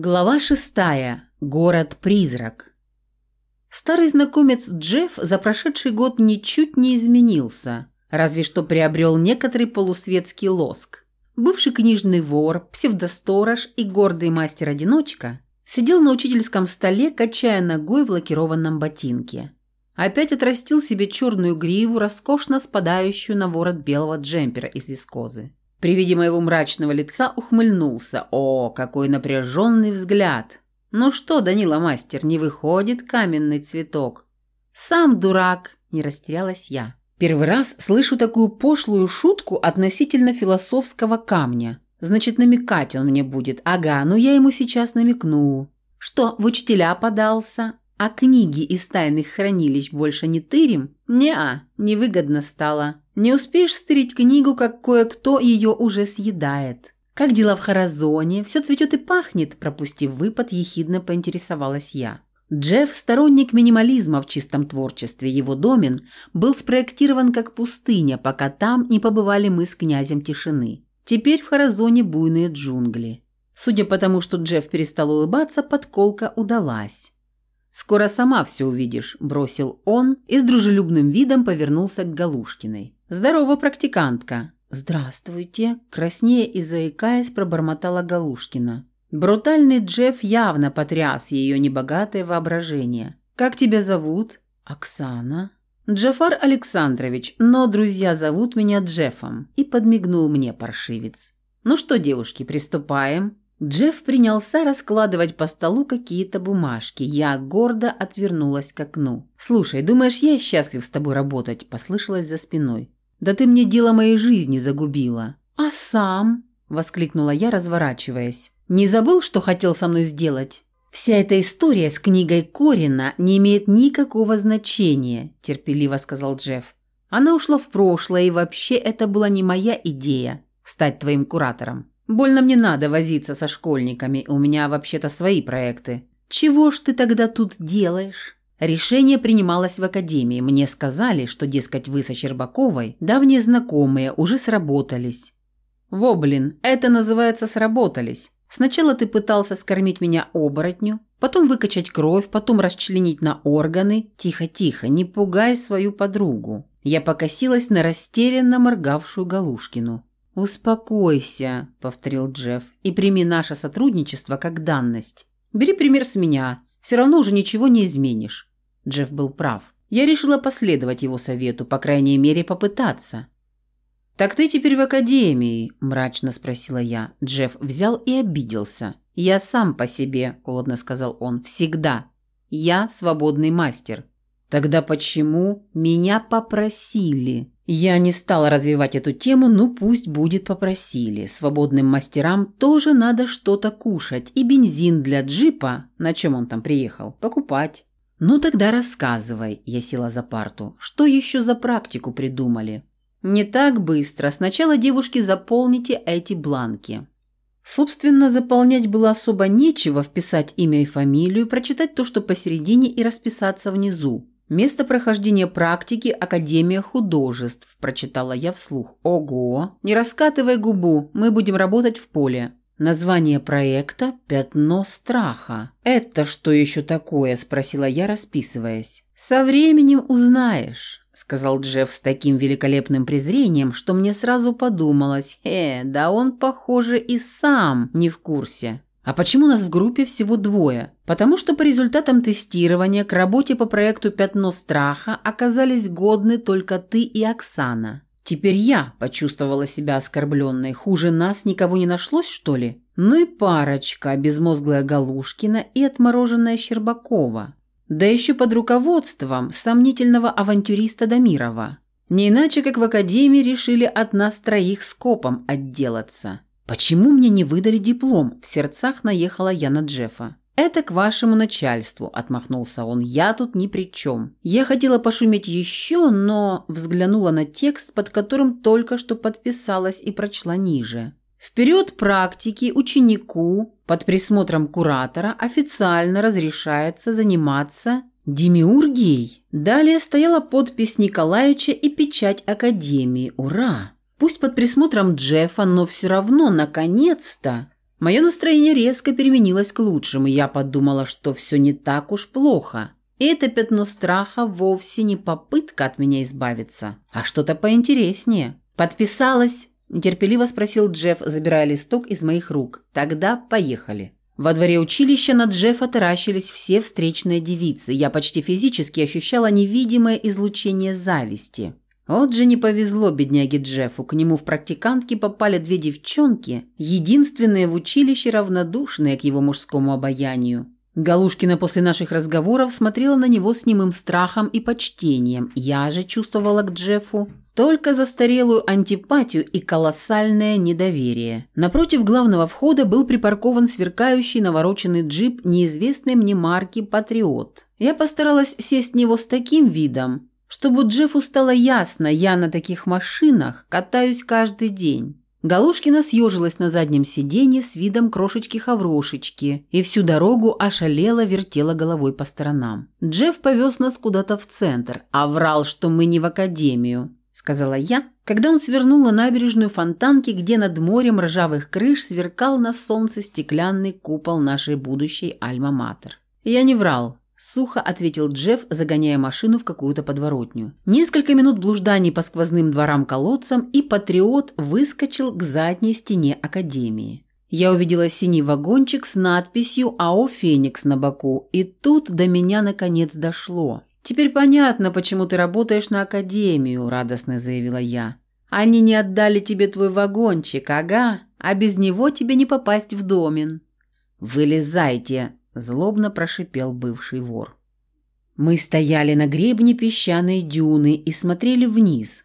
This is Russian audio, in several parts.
Глава шестая. Город-призрак. Старый знакомец Джефф за прошедший год ничуть не изменился, разве что приобрел некоторый полусветский лоск. Бывший книжный вор, псевдосторож и гордый мастер-одиночка сидел на учительском столе, качая ногой в лакированном ботинке. Опять отрастил себе черную гриву, роскошно спадающую на ворот белого джемпера из вискозы. При виде моего мрачного лица ухмыльнулся. О, какой напряженный взгляд! Ну что, Данила мастер, не выходит каменный цветок? Сам дурак, не растерялась я. Первый раз слышу такую пошлую шутку относительно философского камня. Значит, намекать он мне будет. Ага, ну я ему сейчас намекну. Что, в учителя подался? А книги из тайных хранилищ больше не тырим? Не-а, невыгодно стало. Не успеешь стырить книгу, как кое-кто ее уже съедает. Как дела в Харазоне? Все цветет и пахнет, пропустив выпад, ехидно поинтересовалась я. Джефф – сторонник минимализма в чистом творчестве. Его домен был спроектирован как пустыня, пока там не побывали мы с князем тишины. Теперь в Харазоне буйные джунгли. Судя по тому, что Джефф перестал улыбаться, подколка удалась. «Скоро сама все увидишь», – бросил он и с дружелюбным видом повернулся к Галушкиной. «Здорово, практикантка!» «Здравствуйте!» – краснея и заикаясь, пробормотала Галушкина. Брутальный Джефф явно потряс ее небогатое воображение. «Как тебя зовут?» «Оксана». «Джафар Александрович, но друзья зовут меня Джеффом», – и подмигнул мне паршивец. «Ну что, девушки, приступаем?» Джефф принялся раскладывать по столу какие-то бумажки. Я гордо отвернулась к окну. «Слушай, думаешь, я счастлив с тобой работать?» – послышалось за спиной. «Да ты мне дело моей жизни загубила». «А сам?» – воскликнула я, разворачиваясь. «Не забыл, что хотел со мной сделать?» «Вся эта история с книгой Корина не имеет никакого значения», – терпеливо сказал Джефф. «Она ушла в прошлое, и вообще это была не моя идея – стать твоим куратором. Больно мне надо возиться со школьниками, у меня вообще-то свои проекты. Чего ж ты тогда тут делаешь? Решение принималось в академии. Мне сказали, что, дескать, вы со Щербаковой, давние знакомые, уже сработались. Во, блин, это называется сработались. Сначала ты пытался скормить меня оборотню, потом выкачать кровь, потом расчленить на органы. Тихо-тихо, не пугай свою подругу. Я покосилась на растерянно моргавшую Галушкину. «Успокойся», – повторил Джефф, – «и прими наше сотрудничество как данность. Бери пример с меня, все равно уже ничего не изменишь». Джефф был прав. Я решила последовать его совету, по крайней мере, попытаться. «Так ты теперь в академии?» – мрачно спросила я. Джефф взял и обиделся. «Я сам по себе», – холодно сказал он, – «всегда. Я свободный мастер». «Тогда почему меня попросили?» Я не стала развивать эту тему, ну пусть будет попросили. Свободным мастерам тоже надо что-то кушать. И бензин для джипа, на чем он там приехал, покупать. Ну тогда рассказывай, я села за парту. Что еще за практику придумали? Не так быстро. Сначала, девушки, заполните эти бланки. Собственно, заполнять было особо нечего, вписать имя и фамилию, прочитать то, что посередине и расписаться внизу. «Место прохождения практики – Академия художеств», – прочитала я вслух. «Ого! Не раскатывай губу, мы будем работать в поле». Название проекта «Пятно страха». «Это что еще такое?» – спросила я, расписываясь. «Со временем узнаешь», – сказал Джефф с таким великолепным презрением, что мне сразу подумалось, «Э, да он, похоже, и сам не в курсе». А почему нас в группе всего двое? Потому что по результатам тестирования к работе по проекту «Пятно страха» оказались годны только ты и Оксана. Теперь я почувствовала себя оскорбленной. Хуже нас никого не нашлось, что ли? Ну и парочка, безмозглая Галушкина и отмороженная Щербакова. Да еще под руководством сомнительного авантюриста Дамирова. Не иначе, как в академии решили от нас троих скопом отделаться. «Почему мне не выдали диплом?» – в сердцах наехала я на Джеффа. «Это к вашему начальству», – отмахнулся он. «Я тут ни при чем. Я хотела пошуметь еще, но...» Взглянула на текст, под которым только что подписалась и прочла ниже. Вперед практики ученику под присмотром куратора официально разрешается заниматься демиургией. Далее стояла подпись Николаевича и печать Академии. Ура! Пусть под присмотром Джеффа, но все равно, наконец-то. Мое настроение резко переменилось к лучшему, я подумала, что все не так уж плохо. И это пятно страха вовсе не попытка от меня избавиться, а что-то поинтереснее. «Подписалась?» – нетерпеливо спросил Джефф, забирая листок из моих рук. «Тогда поехали». Во дворе училища на Джеффа таращились все встречные девицы. Я почти физически ощущала невидимое излучение зависти. Вот же не повезло бедняге Джеффу. К нему в практикантки попали две девчонки, единственные в училище равнодушные к его мужскому обаянию. Галушкина после наших разговоров смотрела на него с немым страхом и почтением. Я же чувствовала к Джеффу только застарелую антипатию и колоссальное недоверие. Напротив главного входа был припаркован сверкающий навороченный джип неизвестной мне марки «Патриот». Я постаралась сесть в него с таким видом, чтобы Джеффу стало ясно, я на таких машинах катаюсь каждый день. Галушкина съежилась на заднем сиденье с видом крошечки-хаврошечки и всю дорогу ошалела вертела головой по сторонам. Джефф повез нас куда-то в центр, а врал, что мы не в академию, сказала я, когда он свернул на набережную Фонтанки, где над морем ржавых крыш сверкал на солнце стеклянный купол нашей будущей Альма-Матер. Я не врал. Сухо ответил Джефф, загоняя машину в какую-то подворотню. Несколько минут блужданий по сквозным дворам-колодцам, и патриот выскочил к задней стене академии. Я увидела синий вагончик с надписью «АО Феникс» на боку, и тут до меня наконец дошло. «Теперь понятно, почему ты работаешь на академию», – радостно заявила я. «Они не отдали тебе твой вагончик, ага, а без него тебе не попасть в домен». «Вылезайте», злобно прошипел бывший вор. Мы стояли на гребне песчаной дюны и смотрели вниз.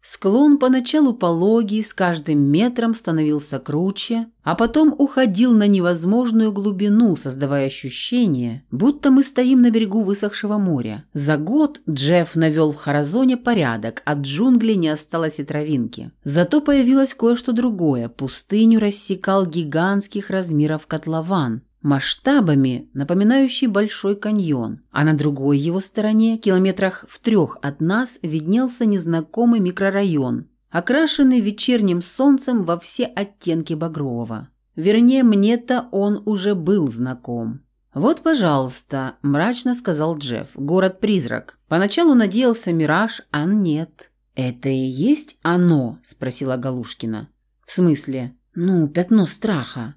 Склон поначалу пологий, с каждым метром становился круче, а потом уходил на невозможную глубину, создавая ощущение, будто мы стоим на берегу высохшего моря. За год Джефф навел в Харазоне порядок, от джунглей не осталось и травинки. Зато появилось кое-что другое. Пустыню рассекал гигантских размеров котлован, масштабами напоминающий Большой каньон, а на другой его стороне, километрах в трех от нас, виднелся незнакомый микрорайон, окрашенный вечерним солнцем во все оттенки багрового. Вернее, мне-то он уже был знаком. «Вот, пожалуйста», – мрачно сказал Джефф, – «город-призрак». Поначалу надеялся мираж, а нет. «Это и есть оно?» – спросила Галушкина. «В смысле?» «Ну, пятно страха».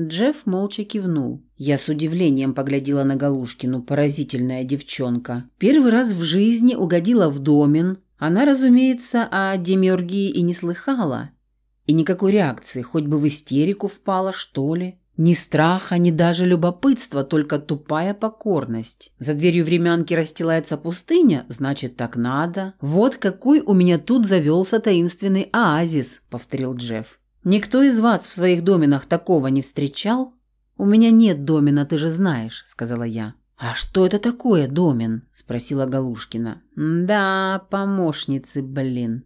Джефф молча кивнул. Я с удивлением поглядела на Галушкину, поразительная девчонка. Первый раз в жизни угодила в домен. Она, разумеется, о демиургии и не слыхала. И никакой реакции, хоть бы в истерику впала, что ли. Ни страха, ни даже любопытства, только тупая покорность. За дверью времянки расстилается пустыня, значит, так надо. Вот какой у меня тут завелся таинственный оазис, повторил Джефф. Никто из вас в своих доменах такого не встречал? У меня нет домена, ты же знаешь, сказала я. А что это такое домен? спросила Галушкина. Да, помощницы, блин.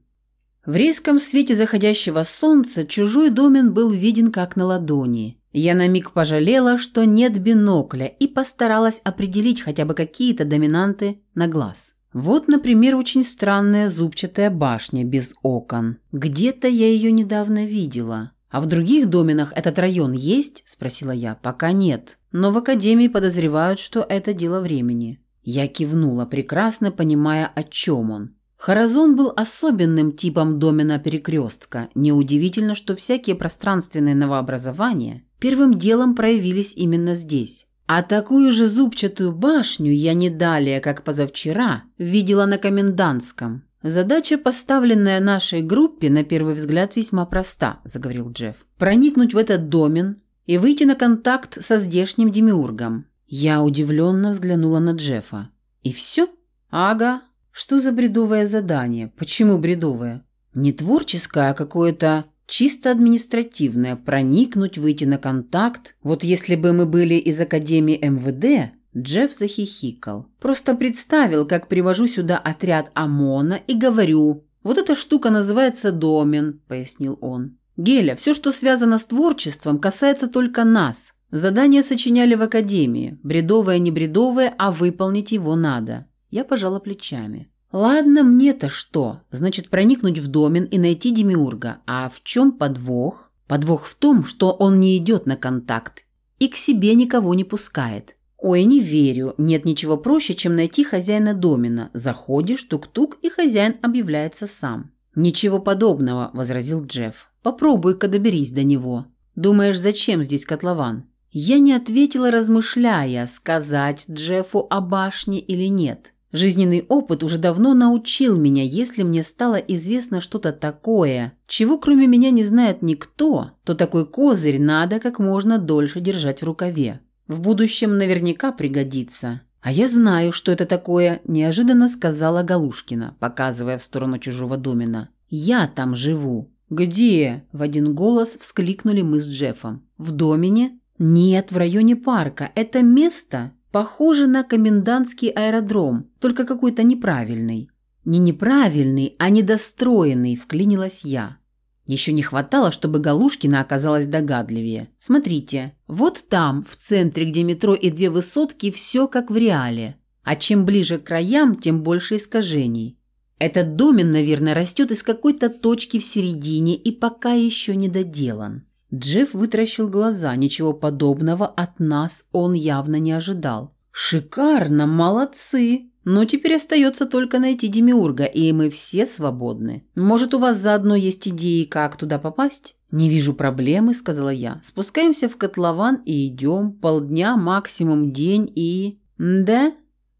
В резком свете заходящего солнца чужой домен был виден как на ладони. Я на миг пожалела, что нет бинокля, и постаралась определить хотя бы какие-то доминанты на глаз. Вот, например, очень странная зубчатая башня без окон. Где-то я ее недавно видела. А в других доменах этот район есть? Спросила я. Пока нет. Но в академии подозревают, что это дело времени. Я кивнула, прекрасно понимая, о чем он. Харазон был особенным типом домена перекрестка. Неудивительно, что всякие пространственные новообразования первым делом проявились именно здесь. А такую же зубчатую башню я не далее, как позавчера, видела на комендантском. Задача, поставленная нашей группе, на первый взгляд весьма проста, заговорил Джефф. Проникнуть в этот домен и выйти на контакт со здешним демиургом. Я удивленно взглянула на Джеффа. И все? Ага. Что за бредовое задание? Почему бредовое? Не творческое, а какое-то Чисто административное, проникнуть, выйти на контакт. Вот если бы мы были из Академии МВД, Джефф захихикал. Просто представил, как привожу сюда отряд ОМОНа и говорю, вот эта штука называется домен, пояснил он. Геля, все, что связано с творчеством, касается только нас. Задание сочиняли в Академии. Бредовое, не бредовое, а выполнить его надо. Я пожала плечами. Ладно, мне-то что? Значит, проникнуть в домен и найти Демиурга. А в чем подвох? Подвох в том, что он не идет на контакт и к себе никого не пускает. Ой, не верю, нет ничего проще, чем найти хозяина домина. Заходишь, тук-тук, и хозяин объявляется сам. «Ничего подобного», – возразил Джефф. «Попробуй-ка доберись до него. Думаешь, зачем здесь котлован?» Я не ответила, размышляя, сказать Джеффу о башне или нет. Жизненный опыт уже давно научил меня, если мне стало известно что-то такое, чего кроме меня не знает никто, то такой козырь надо как можно дольше держать в рукаве. В будущем наверняка пригодится. А я знаю, что это такое, неожиданно сказала Галушкина, показывая в сторону чужого домина. Я там живу. Где? В один голос вскликнули мы с Джеффом. В домене? Нет, в районе парка. Это место Похоже на комендантский аэродром, только какой-то неправильный. Не неправильный, а недостроенный, вклинилась я. Еще не хватало, чтобы Галушкина оказалась догадливее. Смотрите, вот там, в центре, где метро и две высотки, все как в реале. А чем ближе к краям, тем больше искажений. Этот домен, наверное, растет из какой-то точки в середине и пока еще не доделан. Джефф вытаращил глаза, ничего подобного от нас он явно не ожидал. «Шикарно, молодцы! Но теперь остается только найти Демиурга, и мы все свободны. Может, у вас заодно есть идеи, как туда попасть?» «Не вижу проблемы», — сказала я. «Спускаемся в котлован и идем. Полдня, максимум день и...» «Да?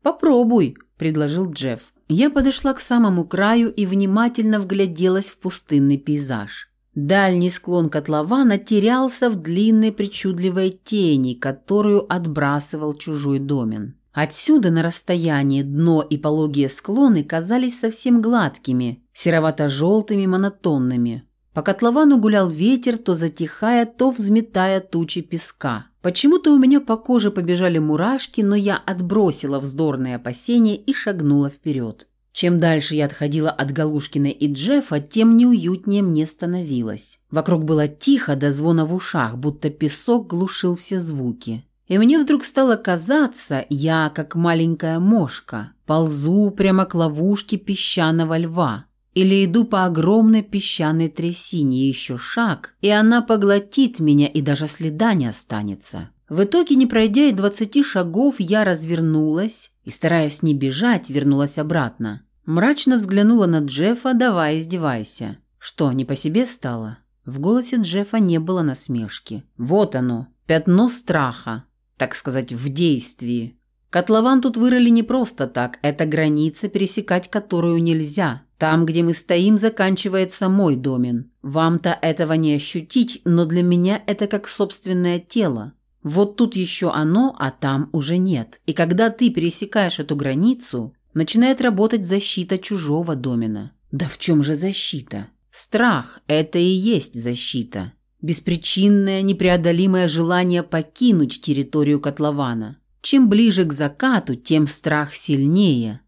Попробуй», — предложил Джефф. Я подошла к самому краю и внимательно вгляделась в пустынный пейзаж. Дальний склон котлована терялся в длинной причудливой тени, которую отбрасывал чужой домен. Отсюда на расстоянии дно и пологие склоны казались совсем гладкими, серовато-желтыми, монотонными. По котловану гулял ветер, то затихая, то взметая тучи песка. Почему-то у меня по коже побежали мурашки, но я отбросила вздорные опасения и шагнула вперед. Чем дальше я отходила от Галушкина и Джеффа, тем неуютнее мне становилось. Вокруг было тихо до звона в ушах, будто песок глушил все звуки. И мне вдруг стало казаться, я, как маленькая мошка, ползу прямо к ловушке песчаного льва. Или иду по огромной песчаной трясине, еще шаг, и она поглотит меня, и даже следа не останется. В итоге, не пройдя и двадцати шагов, я развернулась и, стараясь не бежать, вернулась обратно. Мрачно взглянула на Джеффа, давай издевайся. Что, не по себе стало? В голосе Джеффа не было насмешки. Вот оно, пятно страха, так сказать, в действии. Котлован тут вырыли не просто так, это граница, пересекать которую нельзя. Там, где мы стоим, заканчивается мой домен. Вам-то этого не ощутить, но для меня это как собственное тело. Вот тут еще оно, а там уже нет. И когда ты пересекаешь эту границу, начинает работать защита чужого домена. Да в чем же защита? Страх – это и есть защита. Беспричинное, непреодолимое желание покинуть территорию котлована. Чем ближе к закату, тем страх сильнее.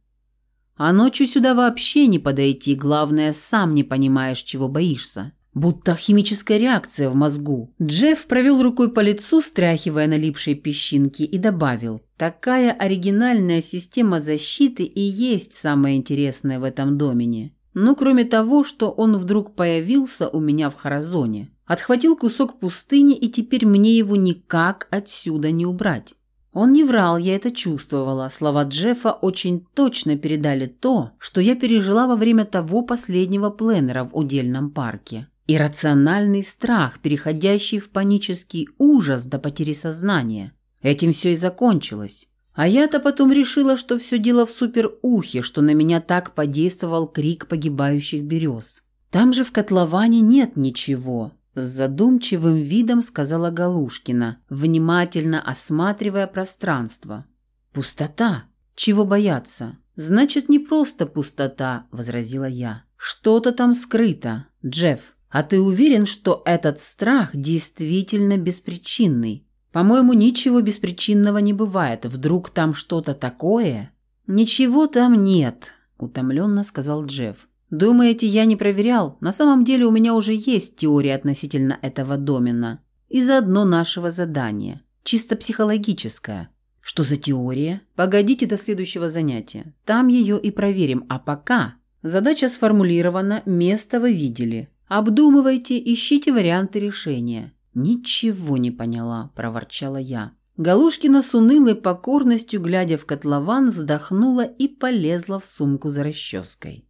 А ночью сюда вообще не подойти, главное, сам не понимаешь, чего боишься. Будто химическая реакция в мозгу. Джефф провел рукой по лицу, стряхивая налипшие песчинки, и добавил. Такая оригинальная система защиты и есть самое интересное в этом домене. Ну, кроме того, что он вдруг появился у меня в Харазоне. Отхватил кусок пустыни, и теперь мне его никак отсюда не убрать. Он не врал, я это чувствовала. Слова Джеффа очень точно передали то, что я пережила во время того последнего пленера в удельном парке. Иррациональный страх, переходящий в панический ужас до потери сознания. Этим все и закончилось. А я-то потом решила, что все дело в суперухе, что на меня так подействовал крик погибающих берез. Там же в котловане нет ничего. С задумчивым видом сказала Галушкина, внимательно осматривая пространство. Пустота. Чего бояться? Значит, не просто пустота, возразила я. Что-то там скрыто. Джефф, а ты уверен, что этот страх действительно беспричинный? По-моему, ничего беспричинного не бывает. Вдруг там что-то такое? Ничего там нет, утомленно сказал Джефф. Думаете, я не проверял? На самом деле у меня уже есть теория относительно этого домена. И заодно нашего задания. Чисто психологическая. Что за теория? Погодите до следующего занятия. Там ее и проверим. А пока... Задача сформулирована, место вы видели. Обдумывайте, ищите варианты решения». «Ничего не поняла», – проворчала я. Галушкина с унылой покорностью, глядя в котлован, вздохнула и полезла в сумку за расческой.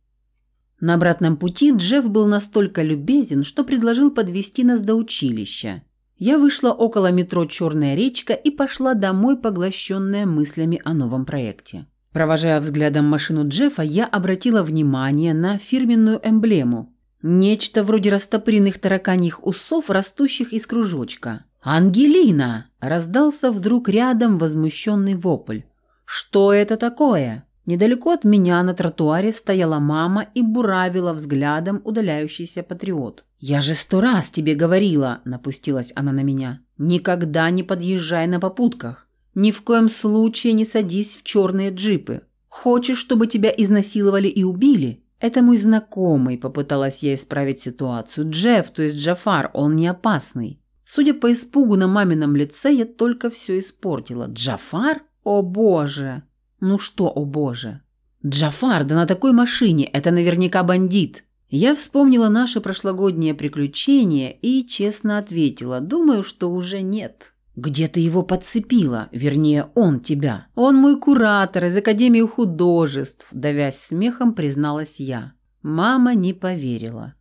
На обратном пути Джефф был настолько любезен, что предложил подвести нас до училища. Я вышла около метро «Черная речка» и пошла домой, поглощенная мыслями о новом проекте. Провожая взглядом машину Джеффа, я обратила внимание на фирменную эмблему. Нечто вроде растопыренных тараканьих усов, растущих из кружочка. «Ангелина!» – раздался вдруг рядом возмущенный вопль. «Что это такое?» Недалеко от меня на тротуаре стояла мама и буравила взглядом удаляющийся патриот. «Я же сто раз тебе говорила!» – напустилась она на меня. «Никогда не подъезжай на попутках. Ни в коем случае не садись в черные джипы. Хочешь, чтобы тебя изнасиловали и убили?» «Это мой знакомый», – попыталась я исправить ситуацию. «Джефф, то есть Джафар, он не опасный». Судя по испугу на мамином лице, я только все испортила. «Джафар? О боже!» «Ну что, о боже!» «Джафар, да на такой машине! Это наверняка бандит!» Я вспомнила наши прошлогодние приключения и честно ответила. «Думаю, что уже нет». «Где ты его подцепила? Вернее, он тебя». «Он мой куратор из Академии художеств», – давясь смехом, призналась я. Мама не поверила.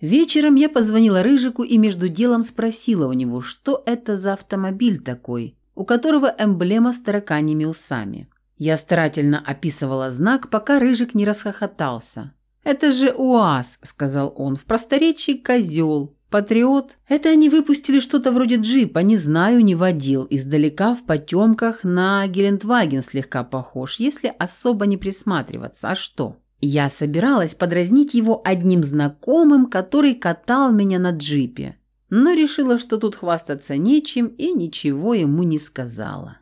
Вечером я позвонила Рыжику и между делом спросила у него, что это за автомобиль такой, у которого эмблема с тараканьими усами. Я старательно описывала знак, пока Рыжик не расхохотался. «Это же УАЗ», – сказал он, – «в просторечии козел». «Патриот? Это они выпустили что-то вроде джипа, не знаю, не водил. Издалека в потемках на Гелендваген слегка похож, если особо не присматриваться. А что?» Я собиралась подразнить его одним знакомым, который катал меня на джипе, но решила, что тут хвастаться нечем и ничего ему не сказала.